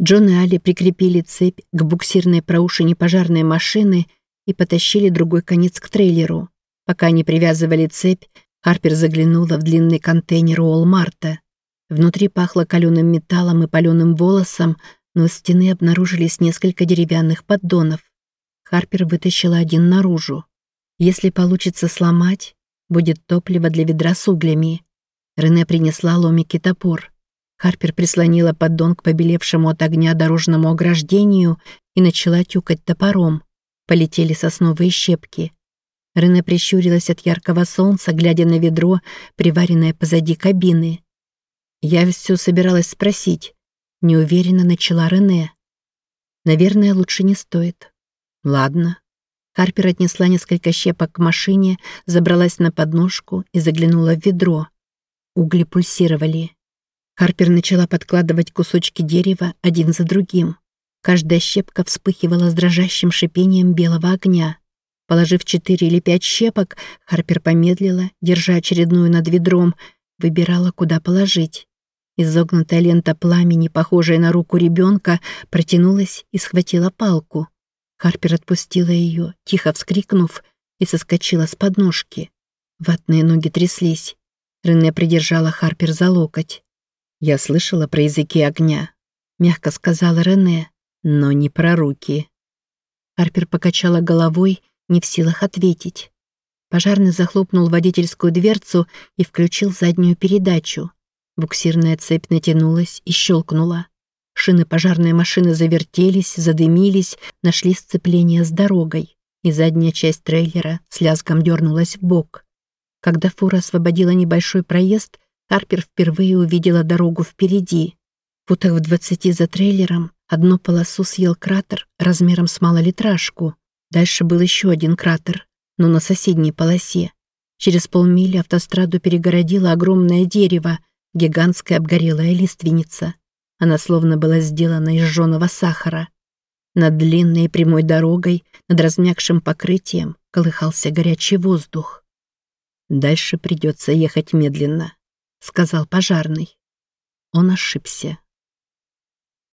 Джон и Али прикрепили цепь к буксирной проушине пожарной машины и потащили другой конец к трейлеру. Пока они привязывали цепь, Харпер заглянула в длинный контейнер Уолмарта. Внутри пахло каленым металлом и паленым волосом, но с стены обнаружились несколько деревянных поддонов. Харпер вытащила один наружу. Если получится сломать, будет топливо для ведра с углями. Рене принесла ломик и топор. Харпер прислонила поддон к побелевшему от огня дорожному ограждению и начала тюкать топором. Полетели сосновые щепки. Рене прищурилась от яркого солнца, глядя на ведро, приваренное позади кабины. Я все собиралась спросить. Неуверенно начала Рене. Наверное, лучше не стоит. Ладно. Харпер отнесла несколько щепок к машине, забралась на подножку и заглянула в ведро. Угли пульсировали. Харпер начала подкладывать кусочки дерева один за другим. Каждая щепка вспыхивала с дрожащим шипением белого огня. Положив четыре или пять щепок, Харпер помедлила, держа очередную над ведром, выбирала, куда положить. Изогнутая лента пламени, похожая на руку ребенка, протянулась и схватила палку. Харпер отпустила ее, тихо вскрикнув, и соскочила с подножки. Ватные ноги тряслись. Рене придержала Харпер за локоть. «Я слышала про языки огня», — мягко сказала Рене, «но не про руки». Харпер покачала головой, не в силах ответить. Пожарный захлопнул водительскую дверцу и включил заднюю передачу. Буксирная цепь натянулась и щелкнула. Шины пожарной машины завертелись, задымились, нашли сцепление с дорогой, и задняя часть трейлера с лязгом дернулась в бок. Когда фура освободила небольшой проезд, Харпер впервые увидела дорогу впереди. В футах в двадцати за трейлером одну полосу съел кратер размером с малолитражку. Дальше был еще один кратер, но на соседней полосе. Через полмили автостраду перегородило огромное дерево, гигантская обгорелая лиственница. Она словно была сделана из жженого сахара. Над длинной прямой дорогой, над размягшим покрытием, колыхался горячий воздух. Дальше придется ехать медленно. — сказал пожарный. Он ошибся.